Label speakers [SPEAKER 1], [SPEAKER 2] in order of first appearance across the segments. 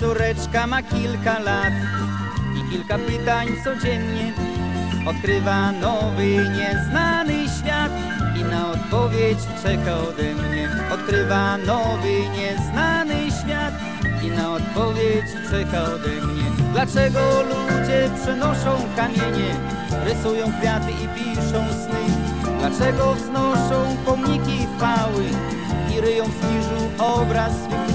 [SPEAKER 1] córeczka ma kilka lat i kilka pytań codziennie. Odkrywa nowy, nieznany świat i na odpowiedź czeka ode mnie. Odkrywa nowy, nieznany świat i na odpowiedź czeka ode mnie. Dlaczego ludzie przenoszą kamienie, rysują kwiaty i piszą sny? Dlaczego wznoszą pomniki chwały i ryją w zniżu obraz swych?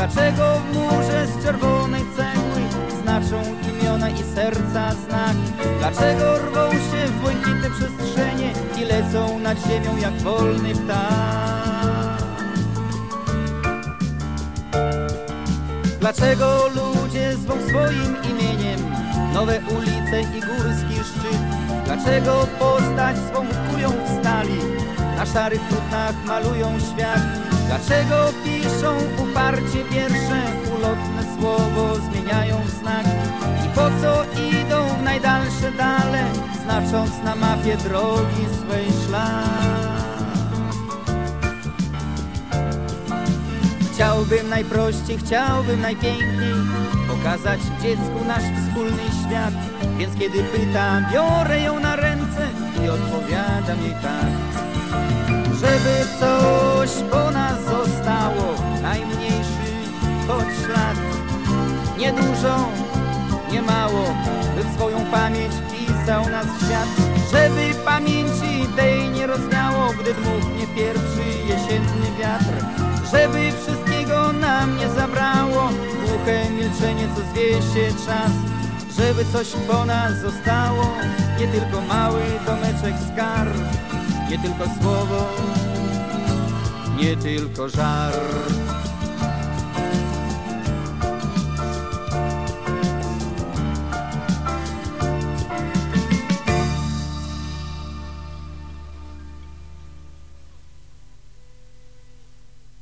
[SPEAKER 1] Dlaczego w murze z czerwonej cegły znaczą imiona i serca znak? Dlaczego rwą się w błękitne przestrzenie i lecą nad ziemią jak wolny ptak? Dlaczego ludzie zwą swoim imieniem nowe ulice i górski szczyt? Dlaczego postać swą kują w stali, na szarych płótnach malują świat? Dlaczego piszą uparcie wiersze, ulotne słowo zmieniają w znak? I po co idą w najdalsze dale, znacząc na mapie drogi swej szlak? Chciałbym najprościej, chciałbym najpiękniej Pokazać dziecku nasz wspólny świat Więc kiedy pyta, biorę ją na ręce I odpowiadam jej tak ślad Nie dużo, nie mało By swoją pamięć wpisał nas świat. Żeby pamięci tej nie rozwiało Gdy dmuchnie pierwszy jesienny wiatr. Żeby wszystkiego nam nie zabrało Głuche milczenie, co zwie się czas. Żeby coś po nas zostało Nie tylko mały domeczek skarb. Nie tylko słowo Nie tylko żart